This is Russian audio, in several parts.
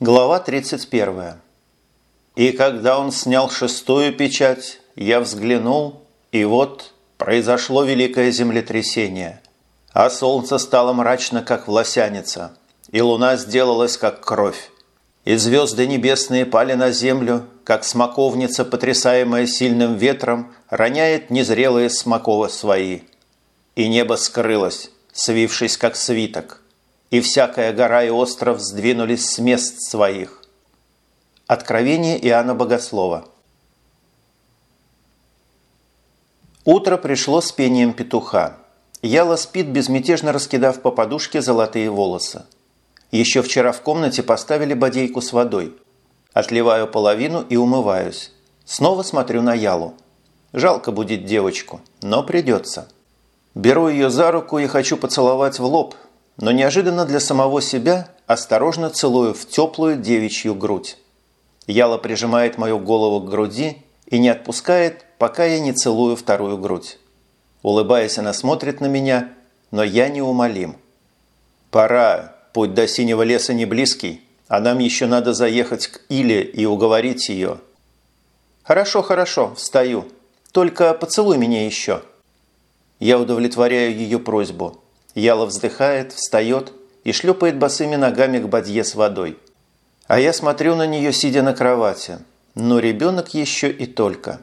Глава 31. И когда он снял шестую печать, я взглянул, и вот произошло великое землетрясение. А солнце стало мрачно, как власяница, и луна сделалась, как кровь. И звезды небесные пали на землю, как смоковница, потрясаемая сильным ветром, роняет незрелые смоковы свои. И небо скрылось, свившись, как свиток – и всякая гора и остров сдвинулись с мест своих. Откровение Иоанна Богослова. Утро пришло с пением петуха. Яла спит, безмятежно раскидав по подушке золотые волосы. Еще вчера в комнате поставили бодейку с водой. Отливаю половину и умываюсь. Снова смотрю на Ялу. Жалко будет девочку, но придется. Беру ее за руку и хочу поцеловать в лоб, но неожиданно для самого себя осторожно целую в теплую девичью грудь. Яла прижимает мою голову к груди и не отпускает, пока я не целую вторую грудь. Улыбаясь, она смотрит на меня, но я неумолим. «Пора, путь до синего леса не близкий, а нам еще надо заехать к Иле и уговорить ее». «Хорошо, хорошо, встаю. Только поцелуй меня еще». Я удовлетворяю ее просьбу – Яла вздыхает, встает и шлепает босыми ногами к бадье с водой. А я смотрю на нее, сидя на кровати. Но ребенок еще и только.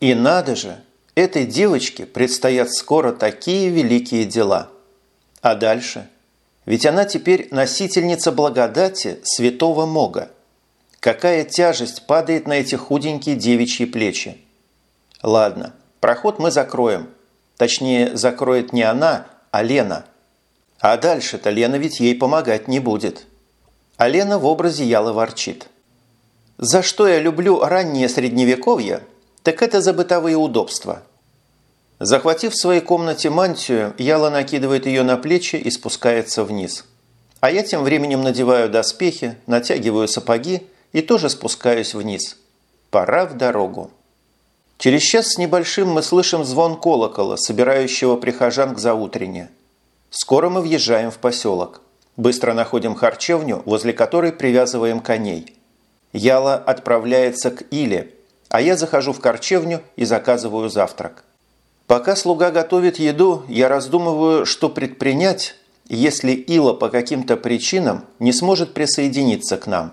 И надо же, этой девочке предстоят скоро такие великие дела. А дальше? Ведь она теперь носительница благодати святого Мога. Какая тяжесть падает на эти худенькие девичьи плечи. Ладно, проход мы закроем. Точнее, закроет не она, а Лена. А дальше-то Лена ведь ей помогать не будет. А Лена в образе Ялы ворчит. За что я люблю раннее средневековье, так это за бытовые удобства. Захватив в своей комнате мантию, Яла накидывает ее на плечи и спускается вниз. А я тем временем надеваю доспехи, натягиваю сапоги и тоже спускаюсь вниз. Пора в дорогу. Через час с небольшим мы слышим звон колокола, собирающего прихожан к заутрене. Скоро мы въезжаем в поселок. Быстро находим харчевню, возле которой привязываем коней. Яла отправляется к Иле, а я захожу в харчевню и заказываю завтрак. Пока слуга готовит еду, я раздумываю, что предпринять, если Ила по каким-то причинам не сможет присоединиться к нам.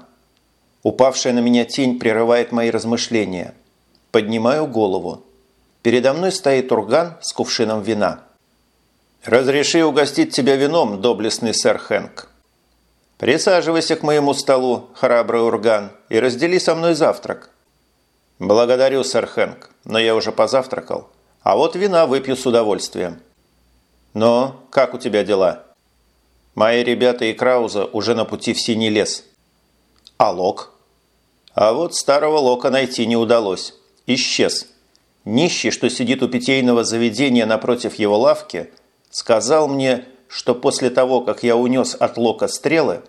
Упавшая на меня тень прерывает мои размышления – Поднимаю голову. Передо мной стоит урган с кувшином вина. «Разреши угостить тебя вином, доблестный сэр Хэнк». «Присаживайся к моему столу, храбрый урган, и раздели со мной завтрак». «Благодарю, сэр Хэнк, но я уже позавтракал. А вот вина выпью с удовольствием». «Но как у тебя дела?» «Мои ребята и Крауза уже на пути в Синий лес». «А Лок?» «А вот старого Лока найти не удалось». Исчез. Нищий, что сидит у питейного заведения напротив его лавки, сказал мне, что после того, как я унес от Лока стрелы,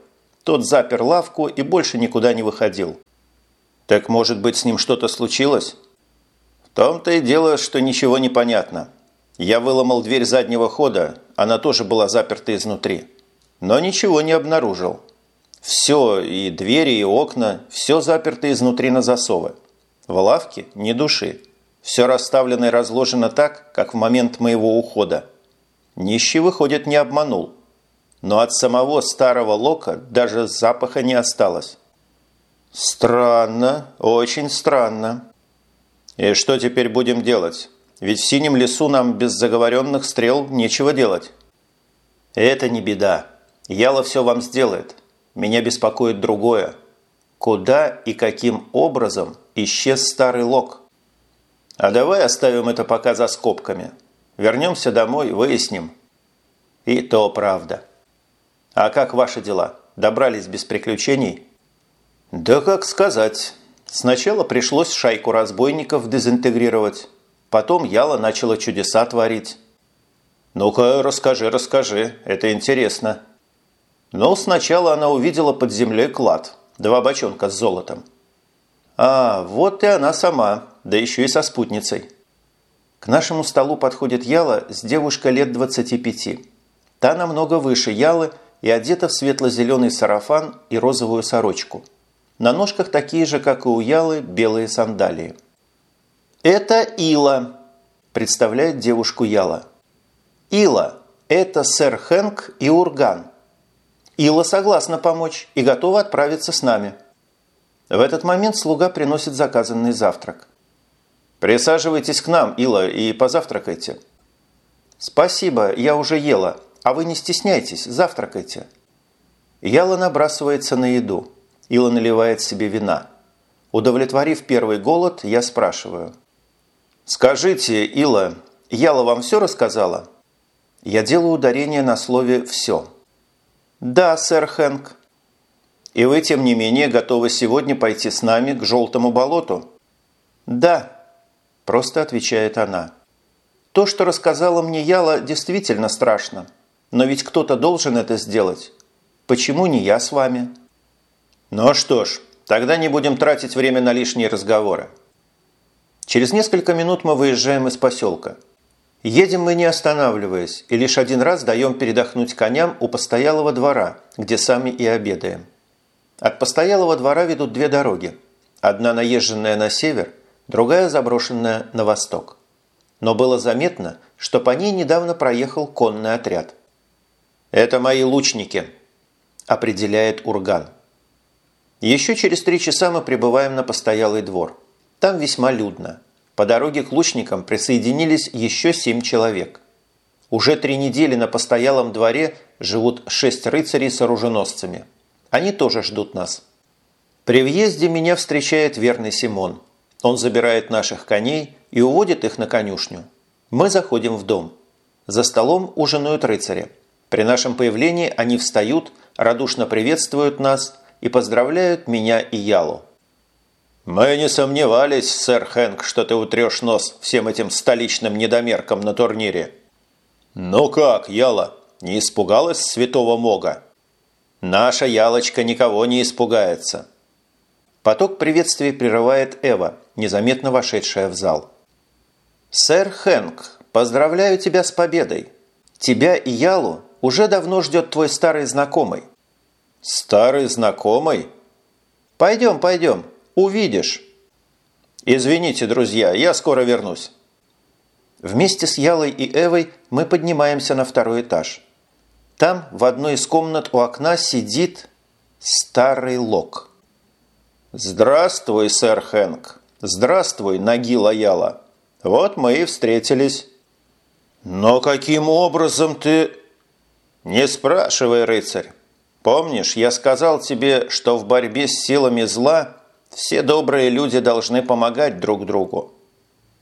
тот запер лавку и больше никуда не выходил. Так может быть с ним что-то случилось? В том-то и дело, что ничего не понятно. Я выломал дверь заднего хода, она тоже была заперта изнутри. Но ничего не обнаружил. Все, и двери, и окна, все заперто изнутри на засовы. В лавке ни души. Все расставлено и разложено так, как в момент моего ухода. Нищий, выходит, не обманул. Но от самого старого лока даже запаха не осталось. Странно, очень странно. И что теперь будем делать? Ведь в синем лесу нам без заговоренных стрел нечего делать. Это не беда. Яла все вам сделает. Меня беспокоит другое. Куда и каким образом исчез старый лог. А давай оставим это пока за скобками. Вернемся домой, выясним. И то правда. А как ваши дела? Добрались без приключений? Да как сказать. Сначала пришлось шайку разбойников дезинтегрировать. Потом Яла начала чудеса творить. Ну-ка, расскажи, расскажи. Это интересно. Но сначала она увидела под землей клад. Два бочонка с золотом. А, вот и она сама, да еще и со спутницей. К нашему столу подходит Яла с девушкой лет 25. Та намного выше Ялы и одета в светло-зеленый сарафан и розовую сорочку. На ножках такие же, как и у Ялы, белые сандалии. «Это Ила», – представляет девушку Яла. «Ила, это сэр Хэнк и Урган. Ила согласна помочь и готова отправиться с нами». В этот момент слуга приносит заказанный завтрак. «Присаживайтесь к нам, Ила, и позавтракайте». «Спасибо, я уже ела. А вы не стесняйтесь, завтракайте». Яла набрасывается на еду. Ила наливает себе вина. Удовлетворив первый голод, я спрашиваю. «Скажите, Ила, Яла вам все рассказала?» Я делаю ударение на слове «все». «Да, сэр Хэнк». «И вы, тем не менее, готовы сегодня пойти с нами к желтому болоту?» «Да», – просто отвечает она. То, что рассказала мне Яла, действительно страшно. Но ведь кто-то должен это сделать. Почему не я с вами? Ну что ж, тогда не будем тратить время на лишние разговоры. Через несколько минут мы выезжаем из поселка. Едем мы не останавливаясь, и лишь один раз даем передохнуть коням у постоялого двора, где сами и обедаем. От постоялого двора ведут две дороги. Одна наезженная на север, другая заброшенная на восток но было заметно, что по ней недавно проехал конный отряд. «Это мои лучники», – определяет Урган. Еще через три часа мы прибываем на постоялый двор. Там весьма людно. По дороге к лучникам присоединились еще семь человек. Уже три недели на постоялом дворе живут шесть рыцарей с оруженосцами. Они тоже ждут нас. При въезде меня встречает верный Симон. Он забирает наших коней и уводит их на конюшню. Мы заходим в дом. За столом ужинают рыцари. При нашем появлении они встают, радушно приветствуют нас и поздравляют меня и Ялу. «Мы не сомневались, сэр Хэнк, что ты утрешь нос всем этим столичным недомеркам на турнире». «Ну как, Яла, не испугалась святого Мога?» «Наша Ялочка никого не испугается». Поток приветствий прерывает Эва, незаметно вошедшая в зал. «Сэр Хэнк, поздравляю тебя с победой. Тебя и Ялу уже давно ждет твой старый знакомый». «Старый знакомый?» «Пойдем, пойдем, увидишь». «Извините, друзья, я скоро вернусь». Вместе с Ялой и Эвой мы поднимаемся на второй этаж. Там, в одной из комнат у окна, сидит старый Лок. «Здравствуй, сэр Хэнк! Здравствуй, Нагила Яла!» Вот мы и встретились. Но каким образом ты... Не спрашивай, рыцарь. Помнишь, я сказал тебе, что в борьбе с силами зла все добрые люди должны помогать друг другу.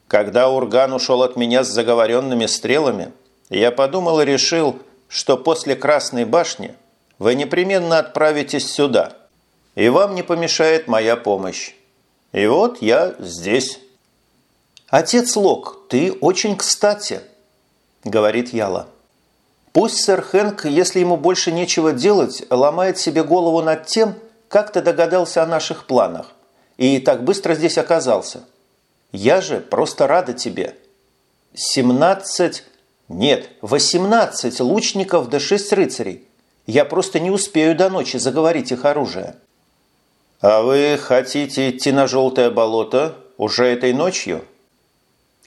Когда Урган ушел от меня с заговоренными стрелами, я подумал и решил, что после Красной башни вы непременно отправитесь сюда, и вам не помешает моя помощь. И вот я здесь». «Отец Лок, ты очень кстати», – говорит Яла. «Пусть сэр Хэнк, если ему больше нечего делать, ломает себе голову над тем, как ты догадался о наших планах и так быстро здесь оказался. Я же просто рада тебе. Семнадцать... Нет, восемнадцать лучников да шесть рыцарей. Я просто не успею до ночи заговорить их оружие». «А вы хотите идти на желтое болото уже этой ночью?»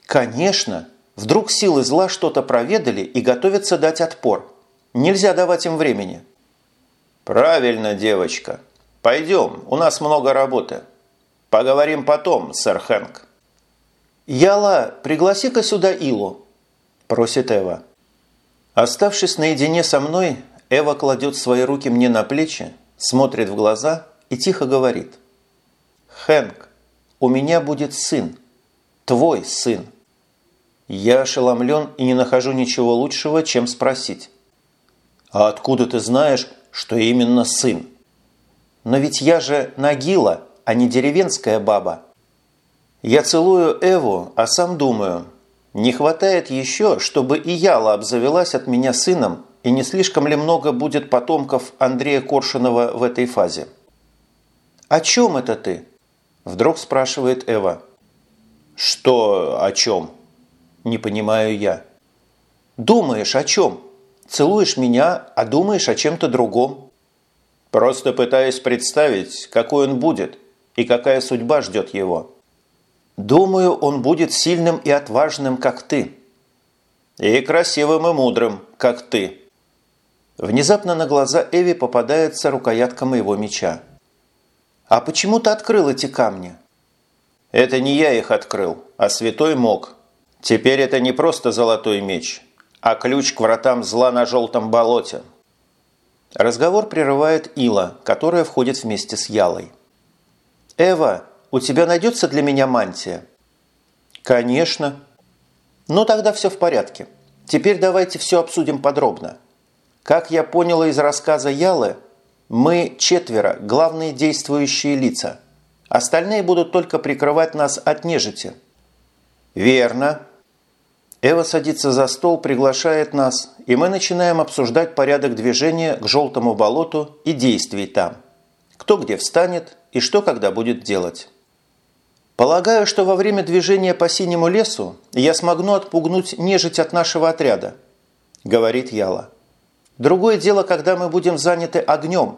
Конечно! Вдруг силы зла что-то проведали и готовятся дать отпор. Нельзя давать им времени. Правильно, девочка. Пойдем, у нас много работы. Поговорим потом, сэр Хэнк. Яла, пригласи-ка сюда Илу, просит Эва. Оставшись наедине со мной, Эва кладет свои руки мне на плечи, смотрит в глаза и тихо говорит. «Хэнк, у меня будет сын. Твой сын. Я ошеломлен и не нахожу ничего лучшего, чем спросить. «А откуда ты знаешь, что именно сын?» «Но ведь я же Нагила, а не деревенская баба». Я целую Эву, а сам думаю, не хватает еще, чтобы и Яла обзавелась от меня сыном, и не слишком ли много будет потомков Андрея Коршунова в этой фазе. «О чем это ты?» – вдруг спрашивает Эва. «Что о чем?» Не понимаю я. Думаешь о чем? целуешь меня, а думаешь о чем-то другом. Просто пытаюсь представить, какой он будет и какая судьба ждет его. Думаю, он будет сильным и отважным, как ты. И красивым и мудрым, как ты. Внезапно на глаза Эви попадается рукоятка моего меча. «А почему ты открыл эти камни?» «Это не я их открыл, а святой мог. Теперь это не просто золотой меч, а ключ к вратам зла на желтом болоте». Разговор прерывает Ила, которая входит вместе с Ялой. «Эва, у тебя найдется для меня мантия?» «Конечно». «Ну тогда все в порядке. Теперь давайте все обсудим подробно». Как я поняла из рассказа Ялы, мы четверо – главные действующие лица. Остальные будут только прикрывать нас от нежити. Верно. Эва садится за стол, приглашает нас, и мы начинаем обсуждать порядок движения к желтому болоту и действий там. Кто где встанет и что когда будет делать. Полагаю, что во время движения по синему лесу я смогну отпугнуть нежить от нашего отряда, говорит Яла. Другое дело, когда мы будем заняты огнем.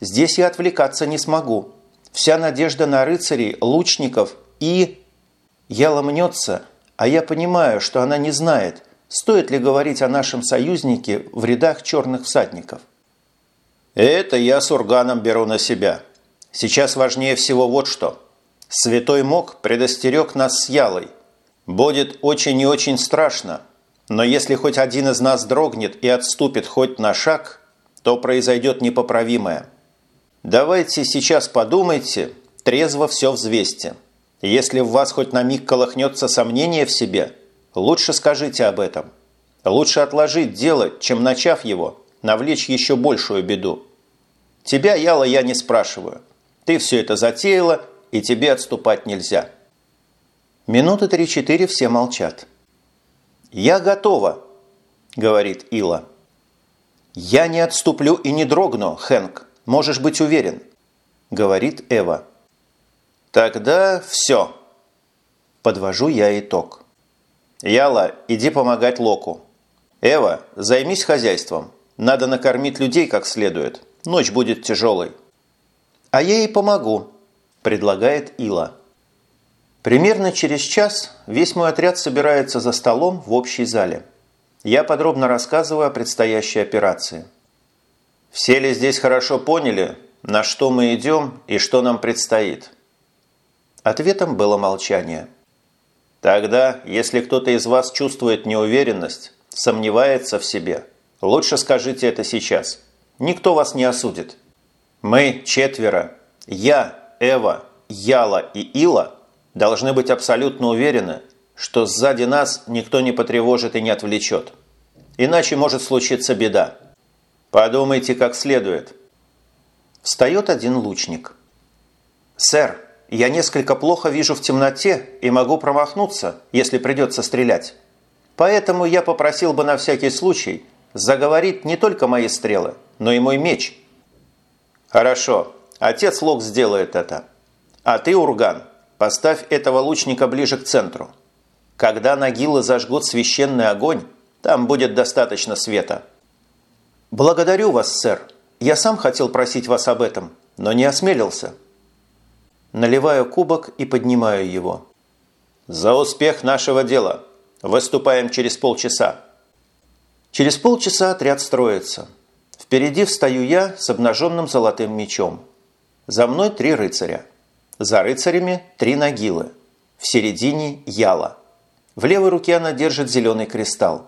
Здесь я отвлекаться не смогу. Вся надежда на рыцарей, лучников и... Яла мнется, а я понимаю, что она не знает, стоит ли говорить о нашем союзнике в рядах черных всадников. Это я с Урганом беру на себя. Сейчас важнее всего вот что. Святой Мог предостерег нас с Ялой. Будет очень и очень страшно, но если хоть один из нас дрогнет и отступит хоть на шаг, то произойдет непоправимое. Давайте сейчас подумайте, трезво все взвесьте. Если в вас хоть на миг колыхнется сомнение в себе, лучше скажите об этом. Лучше отложить дело, чем, начав его, навлечь еще большую беду. Тебя, Яла, я не спрашиваю. Ты все это затеяла, и тебе отступать нельзя. Минуты три-четыре все молчат. «Я готова», – говорит Ила. «Я не отступлю и не дрогну, Хэнк, можешь быть уверен», – говорит Эва. «Тогда все». Подвожу я итог. «Яла, иди помогать Локу. Эва, займись хозяйством. Надо накормить людей как следует. Ночь будет тяжелой». «А я ей помогу», – предлагает Ила. Примерно через час весь мой отряд собирается за столом в общей зале. Я подробно рассказываю о предстоящей операции. Все ли здесь хорошо поняли, на что мы идем и что нам предстоит? Ответом было молчание. Тогда, если кто-то из вас чувствует неуверенность, сомневается в себе, лучше скажите это сейчас. Никто вас не осудит. Мы четверо, я, Эва, Яла и Ила – должны быть абсолютно уверены, что сзади нас никто не потревожит и не отвлечет. Иначе может случиться беда. Подумайте как следует. Встает один лучник. «Сэр, я несколько плохо вижу в темноте и могу промахнуться, если придется стрелять. Поэтому я попросил бы на всякий случай заговорить не только мои стрелы, но и мой меч». «Хорошо, отец Лок сделает это. А ты, Урган, Поставь этого лучника ближе к центру. Когда нагилы зажгут священный огонь, там будет достаточно света. Благодарю вас, сэр. Я сам хотел просить вас об этом, но не осмелился. Наливаю кубок и поднимаю его. За успех нашего дела. Выступаем через полчаса. Через полчаса отряд строится. Впереди встаю я с обнаженным золотым мечом. За мной три рыцаря. За рыцарями три нагилы. В середине – яла. В левой руке она держит зеленый кристалл.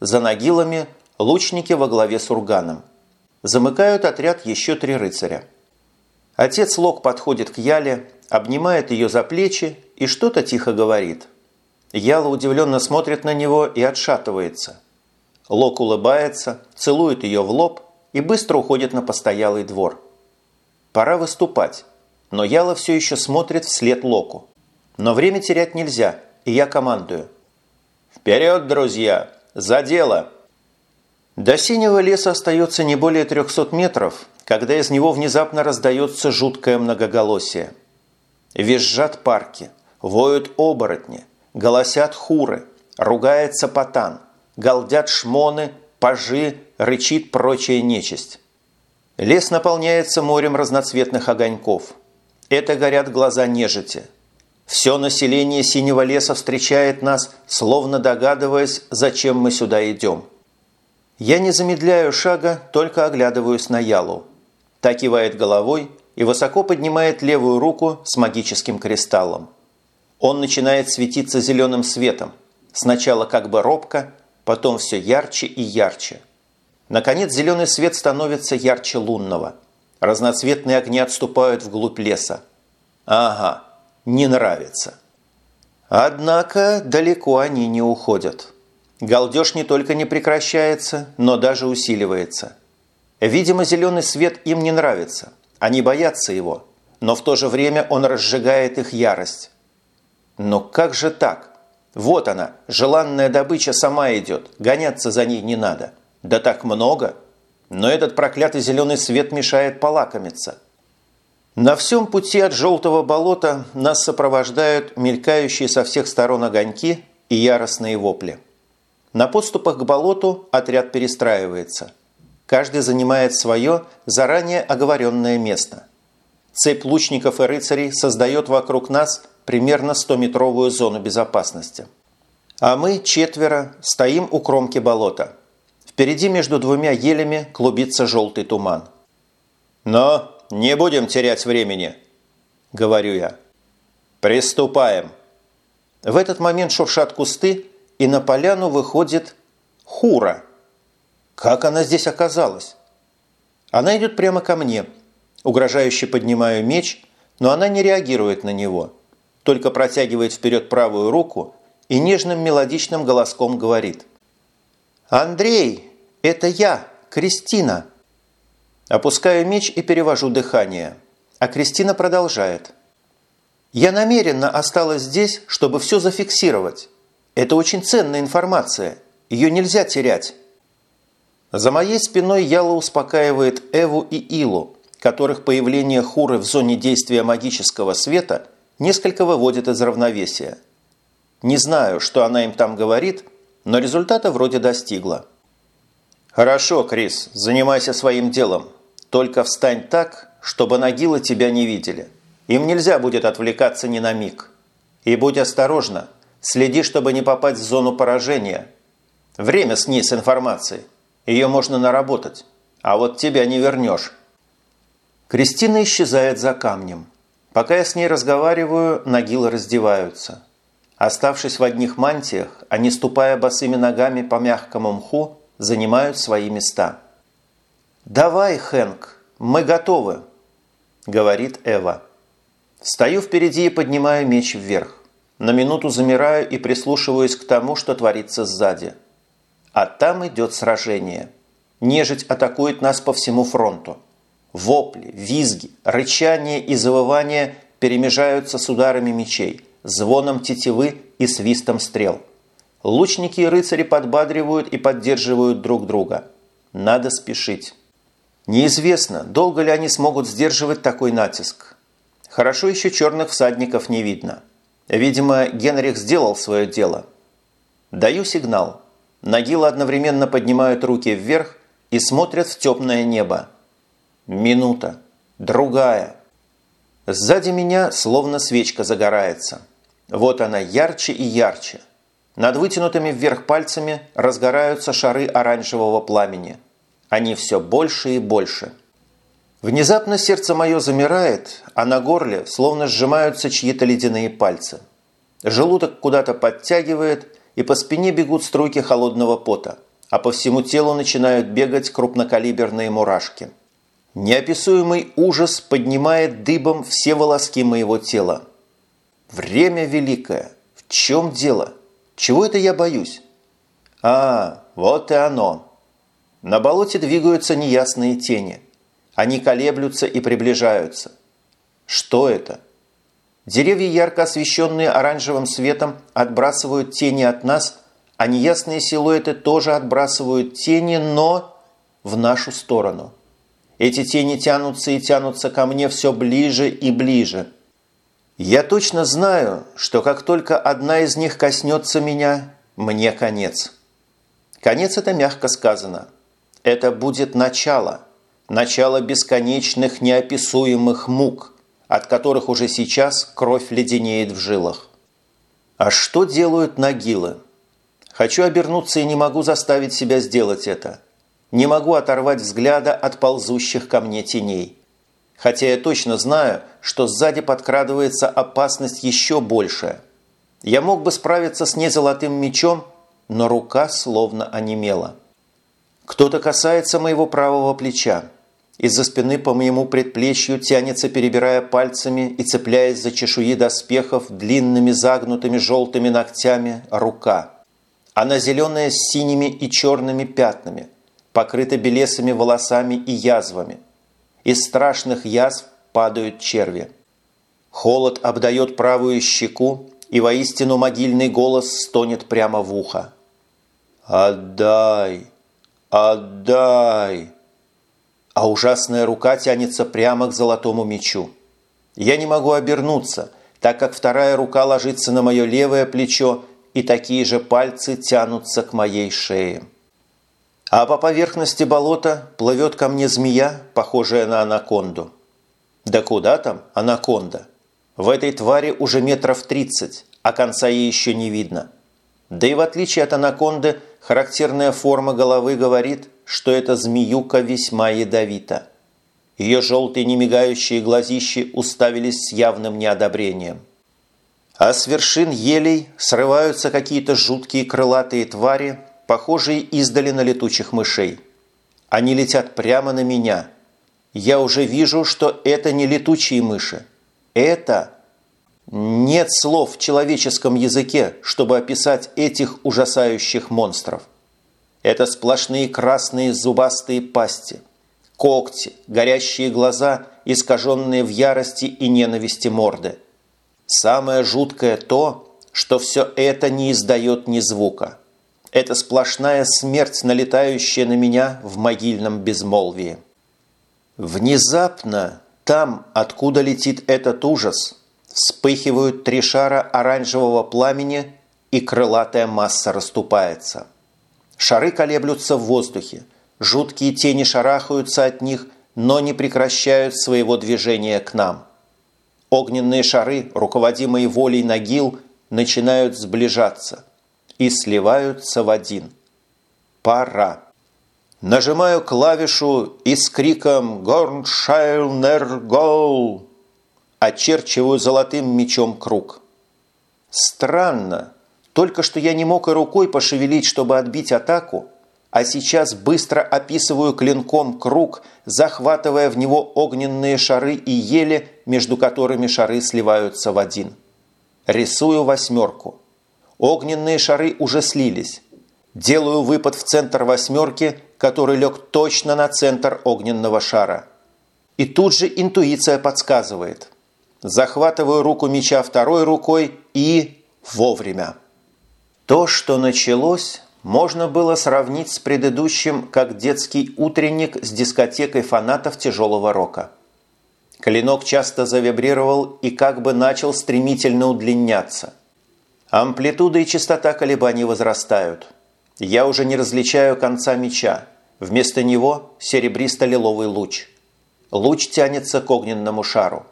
За нагилами – лучники во главе с урганом. Замыкают отряд еще три рыцаря. Отец Лок подходит к Яле, обнимает ее за плечи и что-то тихо говорит. Яла удивленно смотрит на него и отшатывается. Лок улыбается, целует ее в лоб и быстро уходит на постоялый двор. Пора выступать но Яла все еще смотрит вслед Локу. Но время терять нельзя, и я командую. «Вперед, друзья! За дело!» До синего леса остается не более 300 метров, когда из него внезапно раздается жуткое многоголосие. Визжат парки, воют оборотни, голосят хуры, ругается потан, галдят шмоны, пажи, рычит прочая нечисть. Лес наполняется морем разноцветных огоньков. Это горят глаза нежити. Все население Синего леса встречает нас, словно догадываясь, зачем мы сюда идем. Я не замедляю шага, только оглядываюсь на Ялу. Та кивает головой и высоко поднимает левую руку с магическим кристаллом. Он начинает светиться зеленым светом, сначала как бы робко, потом все ярче и ярче. Наконец зеленый свет становится ярче лунного. Разноцветные огни отступают вглубь леса. Ага, не нравится. Однако далеко они не уходят. Галдеж не только не прекращается, но даже усиливается. Видимо, зеленый свет им не нравится. Они боятся его, но в то же время он разжигает их ярость. Но как же так? Вот она, желанная добыча сама идет, гоняться за ней не надо. Да так много. Но этот проклятый зеленый свет мешает полакомиться. На всем пути от желтого болота нас сопровождают мелькающие со всех сторон огоньки и яростные вопли. На подступах к болоту отряд перестраивается. Каждый занимает свое заранее оговоренное место. Цепь лучников и рыцарей создает вокруг нас примерно 100-метровую зону безопасности. А мы, четверо, стоим у кромки болота. Впереди между двумя елями клубится желтый туман. «Но не будем терять времени», – говорю я. «Приступаем». В этот момент шуршат кусты, и на поляну выходит Хура. Как она здесь оказалась? Она идет прямо ко мне. Угрожающе поднимаю меч, но она не реагирует на него, только протягивает вперед правую руку и нежным мелодичным голоском говорит. «Андрей, это я, Кристина!» Опускаю меч и перевожу дыхание, а Кристина продолжает. «Я намеренно осталась здесь, чтобы все зафиксировать. Это очень ценная информация. Ее нельзя терять. За моей спиной Яла успокаивает Эву и Илу, которых появление Хуры в зоне действия магического света несколько выводит из равновесия. Не знаю, что она им там говорит, но результата вроде достигла. «Хорошо, Крис, занимайся своим делом. Только встань так, чтобы Нагилы тебя не видели. Им нельзя будет отвлекаться ни на миг. И будь осторожна, Следи, чтобы не попасть в зону поражения. Время с ней с информацией. Ее можно наработать. А вот тебя не вернешь. Кристина исчезает за камнем. Пока я с ней разговариваю, нагилы раздеваются. Оставшись в одних мантиях, они, ступая босыми ногами по мягкому мху, занимают свои места. «Давай, Хэнк, мы готовы», – говорит Эва. Стою впереди и поднимаю меч вверх. На минуту замираю и прислушиваюсь к тому, что творится сзади. А там идет сражение. Нежить атакует нас по всему фронту. Вопли, визги, рычание и завывание перемежаются с ударами мечей, звоном тетивы и свистом стрел. Лучники и рыцари подбадривают и поддерживают друг друга. Надо спешить. Неизвестно, долго ли они смогут сдерживать такой натиск. Хорошо еще черных всадников не видно. Видимо, Генрих сделал свое дело. Даю сигнал. Нагилы одновременно поднимают руки вверх и смотрят в темное небо. Минута. Другая. Сзади меня словно свечка загорается. Вот она ярче и ярче. Над вытянутыми вверх пальцами разгораются шары оранжевого пламени. Они все больше и больше. Внезапно сердце мое замирает, а на горле словно сжимаются чьи-то ледяные пальцы. Желудок куда-то подтягивает, и по спине бегут струйки холодного пота, а по всему телу начинают бегать крупнокалиберные мурашки. Неописуемый ужас поднимает дыбом все волоски моего тела. Время великое. В чем дело? Чего это я боюсь? А, вот и оно. На болоте двигаются неясные тени – они колеблются и приближаются. Что это? Деревья, ярко освещенные оранжевым светом, отбрасывают тени от нас, а неясные силуэты тоже отбрасывают тени, но в нашу сторону. Эти тени тянутся и тянутся ко мне все ближе и ближе. Я точно знаю, что как только одна из них коснется меня, мне конец. Конец это мягко сказано. Это будет начало. Начало бесконечных неописуемых мук, от которых уже сейчас кровь леденеет в жилах. А что делают нагилы? Хочу обернуться и не могу заставить себя сделать это. Не могу оторвать взгляда от ползущих ко мне теней. Хотя я точно знаю, что сзади подкрадывается опасность еще большая. Я мог бы справиться с ней золотым мечом, но рука словно онемела. Кто-то касается моего правого плеча. Из-за спины по моему предплечью тянется, перебирая пальцами и цепляясь за чешуи доспехов длинными загнутыми желтыми ногтями, рука. Она зеленая с синими и черными пятнами, покрыта белесыми волосами и язвами. Из страшных язв падают черви. Холод обдает правую щеку, и воистину могильный голос стонет прямо в ухо. «Отдай! Отдай!» А ужасная рука тянется прямо к золотому мечу. Я не могу обернуться, так как вторая рука ложится на мое левое плечо, и такие же пальцы тянутся к моей шее. А по поверхности болота плывет ко мне змея, похожая на анаконду. Да куда там анаконда? В этой твари уже метров тридцать, а конца ей еще не видно. Да и в отличие от анаконды, характерная форма головы говорит, что эта змеюка весьма ядовита. Ее желтые немигающие глазищи уставились с явным неодобрением. А с вершин елей срываются какие-то жуткие крылатые твари, похожие издали на летучих мышей. Они летят прямо на меня. Я уже вижу, что это не летучие мыши. Это... Нет слов в человеческом языке, чтобы описать этих ужасающих монстров. Это сплошные красные зубастые пасти, когти, горящие глаза, искаженные в ярости и ненависти морды. Самое жуткое то, что все это не издает ни звука. Это сплошная смерть, налетающая на меня в могильном безмолвии. Внезапно там, откуда летит этот ужас, вспыхивают три шара оранжевого пламени, и крылатая масса расступается. Шары колеблются в воздухе, жуткие тени шарахаются от них, но не прекращают своего движения к нам. Огненные шары, руководимые волей Нагил, начинают сближаться – и сливаются в один. Пора. Нажимаю клавишу и с криком «Горншайлнер гол!» очерчиваю золотым мечом круг. Странно, только что я не мог и рукой пошевелить, чтобы отбить атаку, а сейчас быстро описываю клинком круг, захватывая в него огненные шары и ели, между которыми шары сливаются в один. Рисую восьмерку – Огненные шары уже слились. Делаю выпад в центр восьмерки, который лег точно на центр огненного шара. И тут же интуиция подсказывает. Захватываю руку меча второй рукой и вовремя. То, что началось, можно было сравнить с предыдущим, как детский утренник с дискотекой фанатов тяжелого рока. Клинок часто завибрировал и как бы начал стремительно удлиняться – Амплитуда и частота колебаний возрастают. Я уже не различаю конца меча. Вместо него серебристо-лиловый луч. Луч тянется к огненному шару.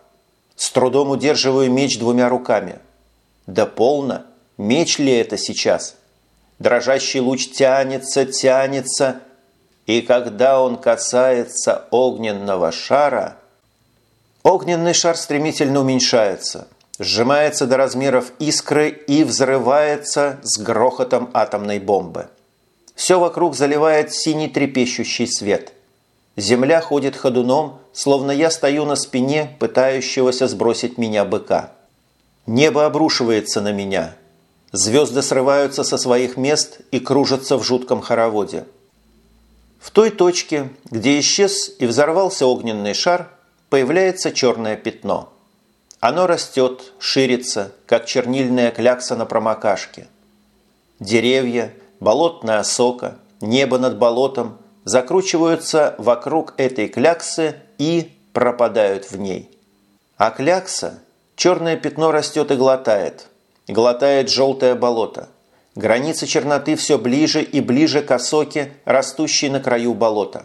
С трудом удерживаю меч двумя руками. Да полно. Меч ли это сейчас? Дрожащий луч тянется, тянется. И когда он касается огненного шара... Огненный шар стремительно уменьшается – сжимается до размеров искры и взрывается с грохотом атомной бомбы. Все вокруг заливает синий трепещущий свет. Земля ходит ходуном, словно я стою на спине пытающегося сбросить меня быка. Небо обрушивается на меня. Звезды срываются со своих мест и кружатся в жутком хороводе. В той точке, где исчез и взорвался огненный шар, появляется черное пятно – оно растет, ширится, как чернильная клякса на промокашке. Деревья, болотная осока, небо над болотом закручиваются вокруг этой кляксы и пропадают в ней. А клякса, черное пятно растет и глотает. Глотает желтое болото. Граница черноты все ближе и ближе к осоке, растущей на краю болота.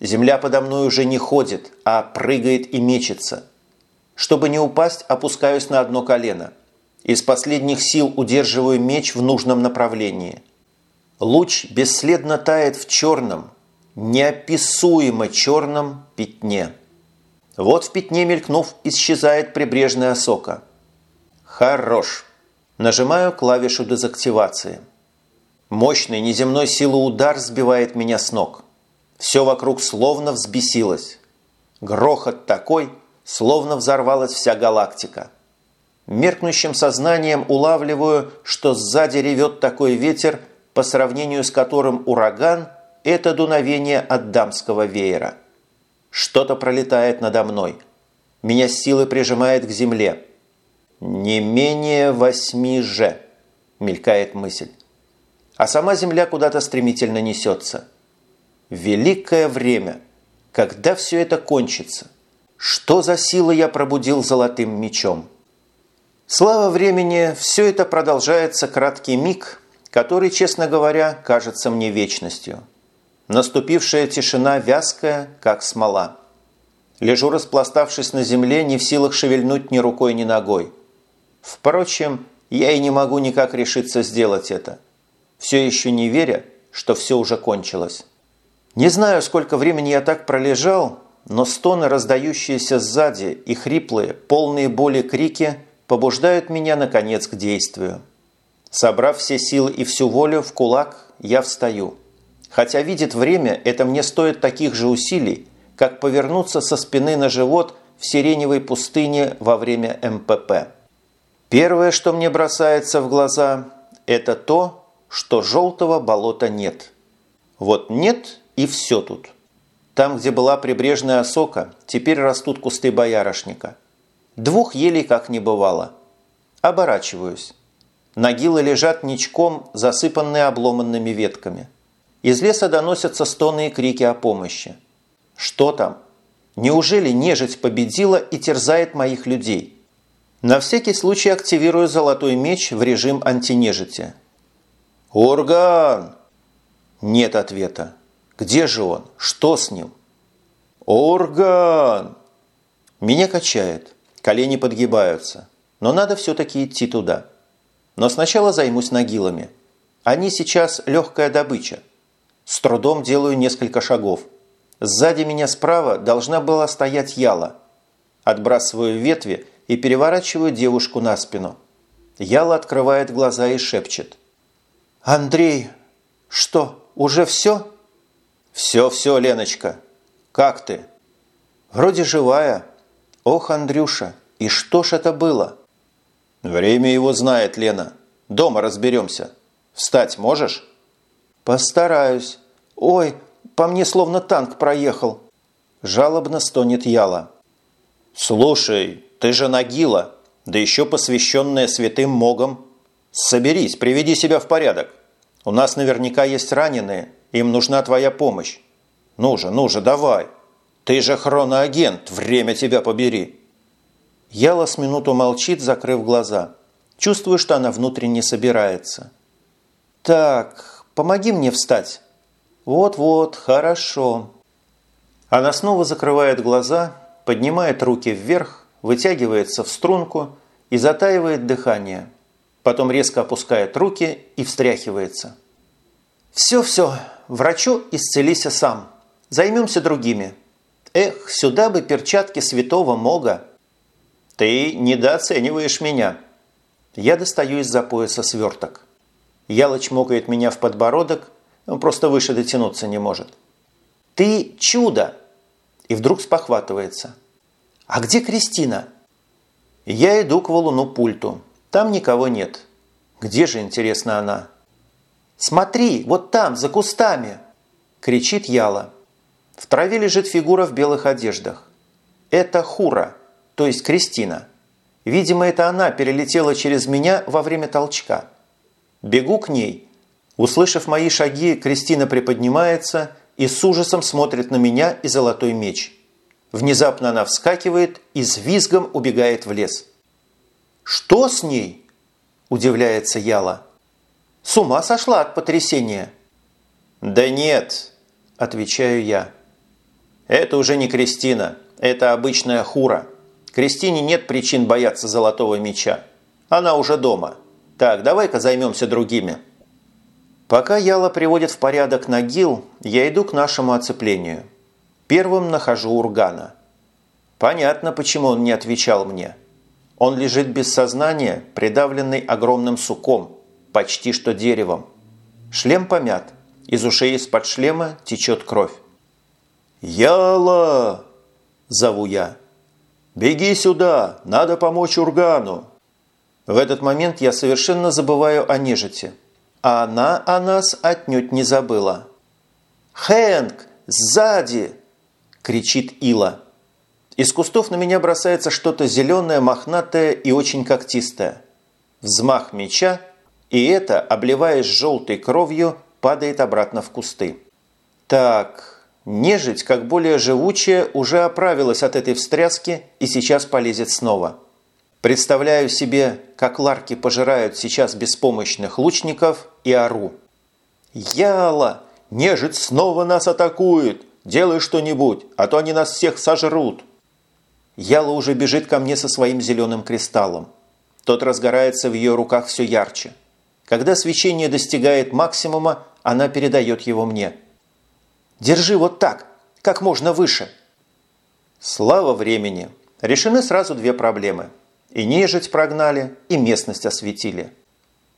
Земля подо мной уже не ходит, а прыгает и мечется. Чтобы не упасть, опускаюсь на одно колено. Из последних сил удерживаю меч в нужном направлении. Луч бесследно тает в черном, неописуемо черном пятне. Вот в пятне мелькнув, исчезает прибрежная осока. Хорош. Нажимаю клавишу дезактивации. Мощный неземной силы удар сбивает меня с ног. Все вокруг словно взбесилось. Грохот такой, словно взорвалась вся галактика. Меркнущим сознанием улавливаю, что сзади ревет такой ветер, по сравнению с которым ураган – это дуновение от дамского веера. Что-то пролетает надо мной. Меня силой прижимает к земле. «Не менее восьми же», – мелькает мысль. А сама земля куда-то стремительно несется. Великое время. Когда все это кончится? Что за силы я пробудил золотым мечом? Слава времени, все это продолжается краткий миг, который, честно говоря, кажется мне вечностью. Наступившая тишина вязкая, как смола. Лежу, распластавшись на земле, не в силах шевельнуть ни рукой, ни ногой. Впрочем, я и не могу никак решиться сделать это, все еще не веря, что все уже кончилось. Не знаю, сколько времени я так пролежал, но стоны, раздающиеся сзади, и хриплые, полные боли крики побуждают меня, наконец, к действию. Собрав все силы и всю волю в кулак, я встаю. Хотя видит время, это мне стоит таких же усилий, как повернуться со спины на живот в сиреневой пустыне во время МПП. Первое, что мне бросается в глаза, это то, что желтого болота нет. Вот нет и все тут. Там, где была прибрежная осока, теперь растут кусты боярышника. Двух елей как не бывало. Оборачиваюсь. Нагилы лежат ничком, засыпанные обломанными ветками. Из леса доносятся стоны и крики о помощи. Что там? Неужели нежить победила и терзает моих людей? На всякий случай активирую золотой меч в режим антинежити. «Урган!» Нет ответа. Где же он? Что с ним? «Урган!» Меня качает. Колени подгибаются. Но надо все-таки идти туда. Но сначала займусь нагилами. Они сейчас легкая добыча. С трудом делаю несколько шагов. Сзади меня справа должна была стоять Яла. Отбрасываю ветви и переворачиваю девушку на спину. Яла открывает глаза и шепчет. «Андрей, что, уже все?» «Все-все, Леночка. Как ты?» «Вроде живая. Ох, Андрюша, и что ж это было?» «Время его знает, Лена. Дома разберемся. Встать можешь?» «Постараюсь. Ой, по мне словно танк проехал». Жалобно стонет Яла. «Слушай, ты же Нагила, да еще посвященная святым могам. Соберись, приведи себя в порядок. У нас наверняка есть раненые, им нужна твоя помощь. Ну же, ну же, давай. Ты же хроноагент, время тебя побери. Яла с минуту молчит, закрыв глаза. Чувствую, что она внутренне собирается. Так, помоги мне встать. Вот-вот, хорошо. Она снова закрывает глаза, поднимает руки вверх, вытягивается в струнку и затаивает дыхание. Потом резко опускает руки и встряхивается. «Все-все, врачу исцелися сам. Займемся другими. Эх, сюда бы перчатки святого Мога». «Ты недооцениваешь меня». Я достаю из-за пояса сверток. Ялыч мокает меня в подбородок, он просто выше дотянуться не может. «Ты чудо!» И вдруг спохватывается – «А где Кристина?» Я иду к валуну-пульту. Там никого нет. Где же, интересно, она? «Смотри, вот там, за кустами!» – кричит Яла. В траве лежит фигура в белых одеждах. Это Хура, то есть Кристина. Видимо, это она перелетела через меня во время толчка. Бегу к ней. Услышав мои шаги, Кристина приподнимается и с ужасом смотрит на меня и золотой меч – Внезапно она вскакивает и с визгом убегает в лес. «Что с ней?» – удивляется Яла. С ума сошла от потрясения?» «Да нет», – отвечаю я. «Это уже не Кристина, это обычная хура. Кристине нет причин бояться золотого меча. Она уже дома. Так, давай-ка займемся другими». Пока Яла приводит в порядок Нагил, я иду к нашему оцеплению. Первым нахожу Ургана. Понятно, почему он не отвечал мне. Он лежит без сознания, придавленный огромным суком, почти что деревом. Шлем помят, из ушей из-под шлема течет кровь. «Яла!» – зову я. «Беги сюда! Надо помочь Ургану!» В этот момент я совершенно забываю о нежити, а она о нас отнюдь не забыла. «Хэнк! Сзади!» – кричит Ила. Из кустов на меня бросается что-то зеленое, мохнатое и очень когтистое. Взмах меча – и это, обливаясь желтой кровью, падает обратно в кусты. Так, нежить, как более живучая, уже оправилась от этой встряски и сейчас полезет снова. Представляю себе, как ларки пожирают сейчас беспомощных лучников и ору. «Яла! Нежить снова нас атакует! Делай что-нибудь, а то они нас всех сожрут!» Яла уже бежит ко мне со своим зеленым кристаллом. Тот разгорается в ее руках все ярче – когда свечение достигает максимума, она передает его мне. «Держи вот так, как можно выше». Слава времени! Решены сразу две проблемы. И нежить прогнали, и местность осветили.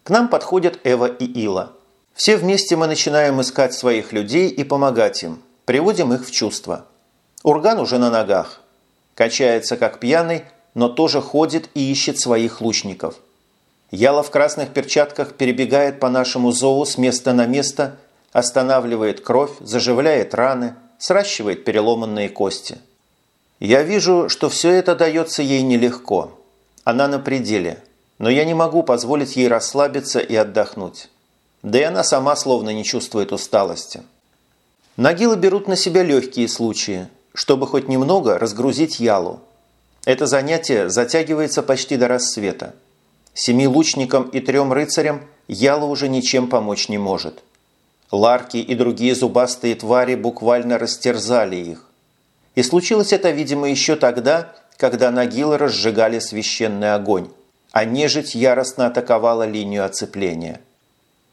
К нам подходят Эва и Ила. Все вместе мы начинаем искать своих людей и помогать им. Приводим их в чувство. Урган уже на ногах. Качается как пьяный, но тоже ходит и ищет своих лучников – Яла в красных перчатках перебегает по нашему зову с места на место, останавливает кровь, заживляет раны, сращивает переломанные кости. Я вижу, что все это дается ей нелегко. Она на пределе, но я не могу позволить ей расслабиться и отдохнуть. Да и она сама словно не чувствует усталости. Нагилы берут на себя легкие случаи, чтобы хоть немного разгрузить Ялу. Это занятие затягивается почти до рассвета. Семи лучникам и трем рыцарям Яла уже ничем помочь не может. Ларки и другие зубастые твари буквально растерзали их. И случилось это, видимо, еще тогда, когда нагилы разжигали священный огонь, а нежить яростно атаковала линию оцепления.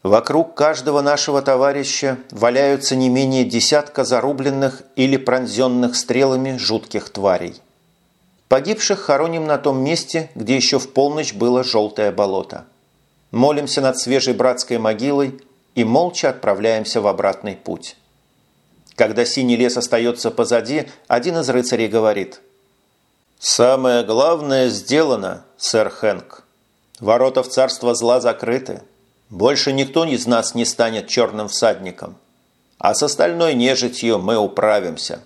Вокруг каждого нашего товарища валяются не менее десятка зарубленных или пронзенных стрелами жутких тварей. Погибших хороним на том месте, где еще в полночь было желтое болото. Молимся над свежей братской могилой и молча отправляемся в обратный путь. Когда синий лес остается позади, один из рыцарей говорит «Самое главное сделано, сэр Хэнк. Ворота в царство зла закрыты. Больше никто из нас не станет черным всадником. А с остальной нежитью мы управимся».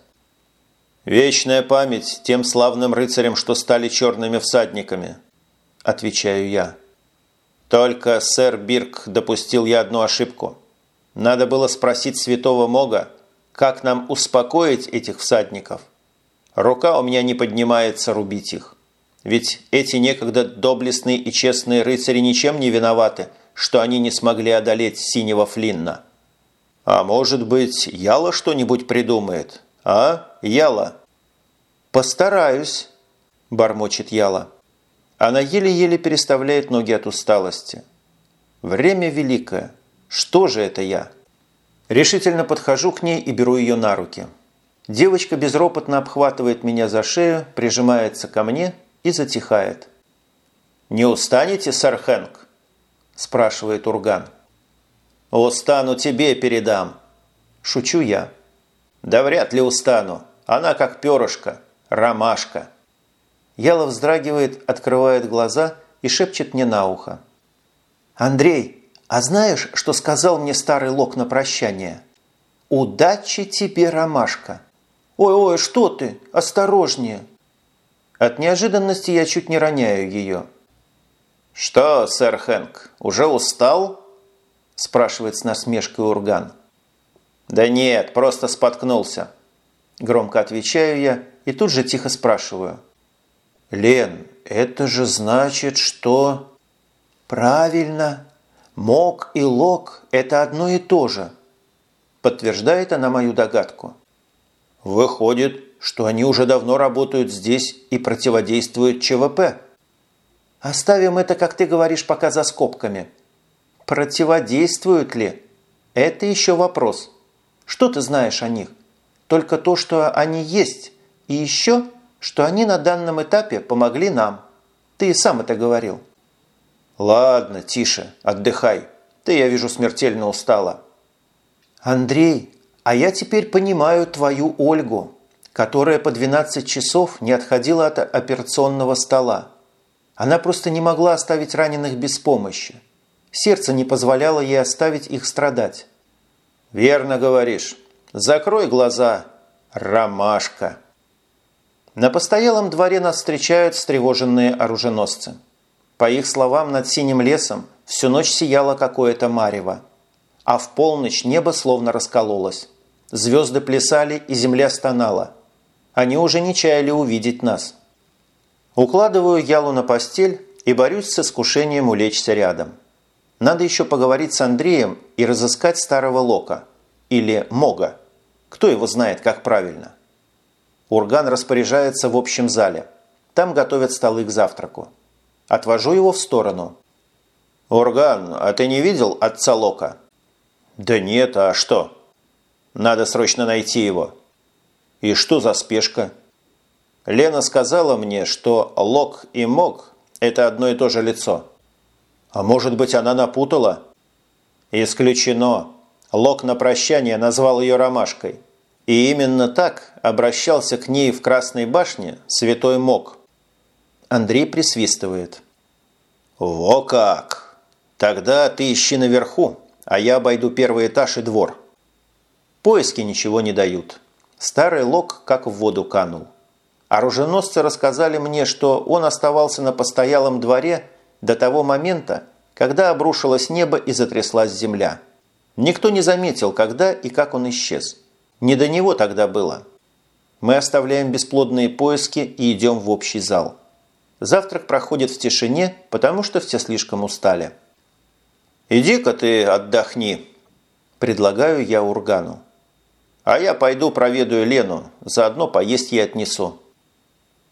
«Вечная память тем славным рыцарям, что стали черными всадниками», – отвечаю я. Только сэр Бирк допустил я одну ошибку. Надо было спросить святого Мога, как нам успокоить этих всадников. Рука у меня не поднимается рубить их. Ведь эти некогда доблестные и честные рыцари ничем не виноваты, что они не смогли одолеть синего Флинна. А может быть, Яла что-нибудь придумает, а, Яла?» «Постараюсь», – бормочет Яла. Она еле-еле переставляет ноги от усталости. «Время великое. Что же это я?» Решительно подхожу к ней и беру ее на руки. Девочка безропотно обхватывает меня за шею, прижимается ко мне и затихает. «Не устанете, сэр Хэнк?» – спрашивает Урган. «Устану тебе передам», – шучу я. «Да вряд ли устану. Она как перышко. Ромашка. Яла вздрагивает, открывает глаза и шепчет мне на ухо. «Андрей, а знаешь, что сказал мне старый лок на прощание? Удачи тебе, ромашка!» «Ой-ой, что ты? Осторожнее!» От неожиданности я чуть не роняю ее. «Что, сэр Хэнк, уже устал?» спрашивает с насмешкой Урган. «Да нет, просто споткнулся». Громко отвечаю я и тут же тихо спрашиваю. «Лен, это же значит, что...» «Правильно. Мог и лог – это одно и то же. Подтверждает она мою догадку. Выходит, что они уже давно работают здесь и противодействуют ЧВП. Оставим это, как ты говоришь, пока за скобками. Противодействуют ли? Это еще вопрос. Что ты знаешь о них? Только то, что они есть, и еще, что они на данном этапе помогли нам. Ты и сам это говорил. Ладно, тише, отдыхай. Ты, я вижу, смертельно устала. Андрей, а я теперь понимаю твою Ольгу, которая по 12 часов не отходила от операционного стола. Она просто не могла оставить раненых без помощи. Сердце не позволяло ей оставить их страдать. «Верно говоришь. Закрой глаза, ромашка!» На постоялом дворе нас встречают встревоженные оруженосцы. По их словам, над синим лесом всю ночь сияло какое-то марево, а в полночь небо словно раскололось. Звезды плясали, и земля стонала. Они уже не чаяли увидеть нас. Укладываю Ялу на постель и борюсь с искушением улечься рядом. Надо еще поговорить с Андреем и разыскать старого Лока. Или Мога. Кто его знает, как правильно. Урган распоряжается в общем зале. Там готовят столы к завтраку. Отвожу его в сторону. «Урган, а ты не видел отца Лока?» «Да нет, а что?» Надо срочно найти его. И что за спешка? Лена сказала мне, что Лок и Мог – это одно и то же лицо. А может быть, она напутала? Исключено. Лок на прощание назвал ее ромашкой. И именно так обращался к ней в Красной башне святой Мог. Андрей присвистывает. «Во как! Тогда ты ищи наверху, а я обойду первый этаж и двор». Поиски ничего не дают. Старый лог как в воду канул. Оруженосцы рассказали мне, что он оставался на постоялом дворе до того момента, когда обрушилось небо и затряслась земля. Никто не заметил, когда и как он исчез. Не до него тогда было. Мы оставляем бесплодные поиски и идем в общий зал. Завтрак проходит в тишине, потому что все слишком устали. «Иди-ка ты отдохни», – предлагаю я Ургану. А я пойду проведаю Лену, заодно поесть ей отнесу.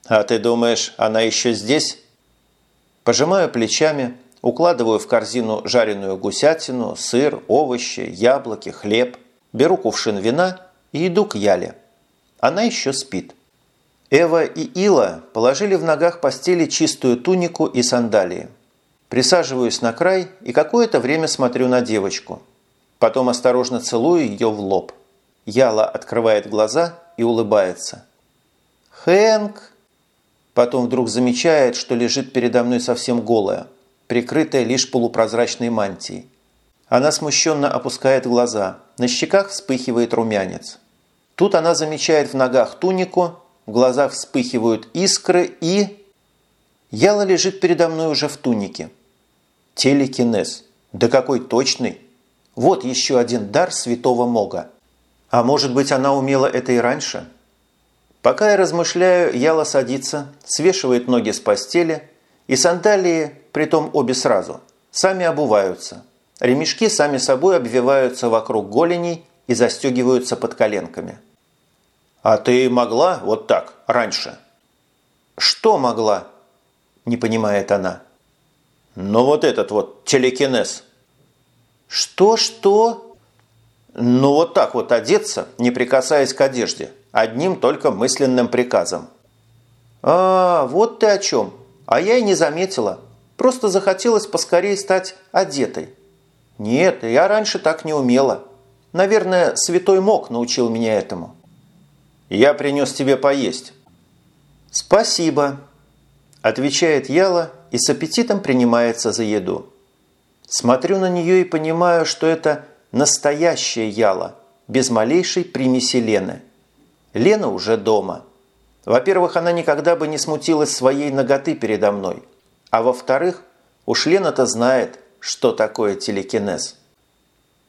А ты думаешь, она еще здесь? Пожимаю плечами, укладываю в корзину жареную гусятину, сыр, овощи, яблоки, хлеб, беру кувшин вина и иду к Яле. Она еще спит. Эва и Ила положили в ногах постели чистую тунику и сандалии. Присаживаюсь на край и какое-то время смотрю на девочку. Потом осторожно целую ее в лоб. Яла открывает глаза и улыбается. «Хэнк!» Потом вдруг замечает, что лежит передо мной совсем голая, прикрытая лишь полупрозрачной мантией. Она смущенно опускает глаза, на щеках вспыхивает румянец. Тут она замечает в ногах тунику, в глазах вспыхивают искры и... Яла лежит передо мной уже в тунике. Телекинез. Да какой точный! Вот еще один дар святого Мога. А может быть, она умела это и раньше? Пока я размышляю, Яла садится, свешивает ноги с постели, и сандалии, притом обе сразу, сами обуваются. Ремешки сами собой обвиваются вокруг голеней и застегиваются под коленками. «А ты могла вот так, раньше?» «Что могла?» – не понимает она. «Ну вот этот вот телекинез». «Что-что?» Ну вот так вот одеться, не прикасаясь к одежде, одним только мысленным приказом. А, вот ты о чем. А я и не заметила. Просто захотелось поскорее стать одетой. Нет, я раньше так не умела. Наверное, святой Мок научил меня этому. Я принес тебе поесть. Спасибо, отвечает Яла и с аппетитом принимается за еду. Смотрю на нее и понимаю, что это Настоящая Яла, без малейшей примеси Лены. Лена уже дома. Во-первых, она никогда бы не смутилась своей ноготы передо мной. А во-вторых, уж Лена-то знает, что такое телекинез.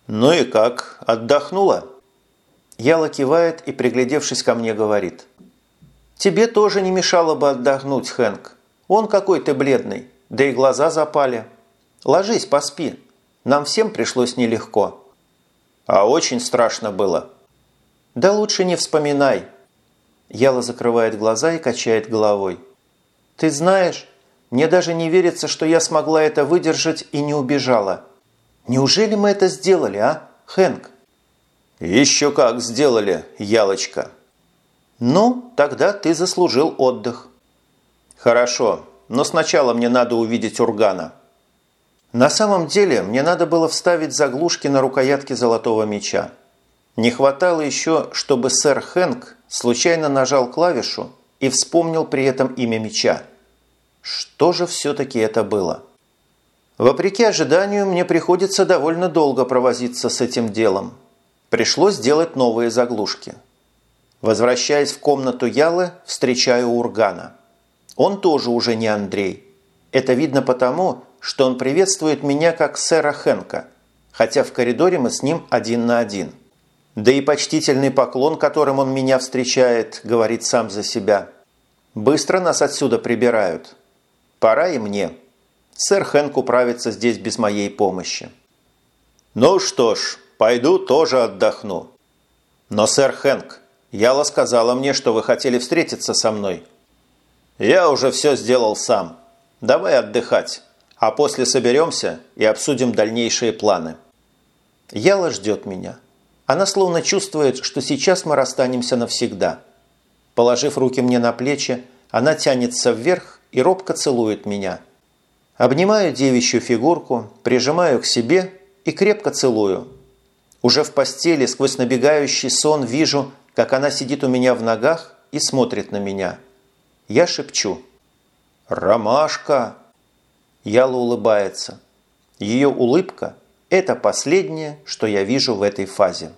«Ну и как? Отдохнула?» Яла кивает и, приглядевшись ко мне, говорит. «Тебе тоже не мешало бы отдохнуть, Хэнк. Он какой ты бледный, да и глаза запали. Ложись, поспи. Нам всем пришлось нелегко. А очень страшно было. Да лучше не вспоминай. Яла закрывает глаза и качает головой. Ты знаешь, мне даже не верится, что я смогла это выдержать и не убежала. Неужели мы это сделали, а, Хэнк? Еще как сделали, Ялочка. Ну, тогда ты заслужил отдых. Хорошо, но сначала мне надо увидеть Ургана. На самом деле, мне надо было вставить заглушки на рукоятке золотого меча. Не хватало еще, чтобы сэр Хэнк случайно нажал клавишу и вспомнил при этом имя меча. Что же все-таки это было? Вопреки ожиданию, мне приходится довольно долго провозиться с этим делом. Пришлось сделать новые заглушки. Возвращаясь в комнату Ялы, встречаю Ургана. Он тоже уже не Андрей. Это видно потому, что он приветствует меня как сэра Хенка, хотя в коридоре мы с ним один на один. Да и почтительный поклон, которым он меня встречает, говорит сам за себя. Быстро нас отсюда прибирают. Пора и мне. Сэр Хэнк управится здесь без моей помощи. Ну что ж, пойду тоже отдохну. Но, сэр Хэнк, Яла сказала мне, что вы хотели встретиться со мной. Я уже все сделал сам. Давай отдыхать, а после соберемся и обсудим дальнейшие планы. Яла ждет меня. Она словно чувствует, что сейчас мы расстанемся навсегда. Положив руки мне на плечи, она тянется вверх и робко целует меня. Обнимаю девичью фигурку, прижимаю к себе и крепко целую. Уже в постели сквозь набегающий сон вижу, как она сидит у меня в ногах и смотрит на меня. Я шепчу. «Ромашка!» Яла улыбается. Ее улыбка – это последнее, что я вижу в этой фазе.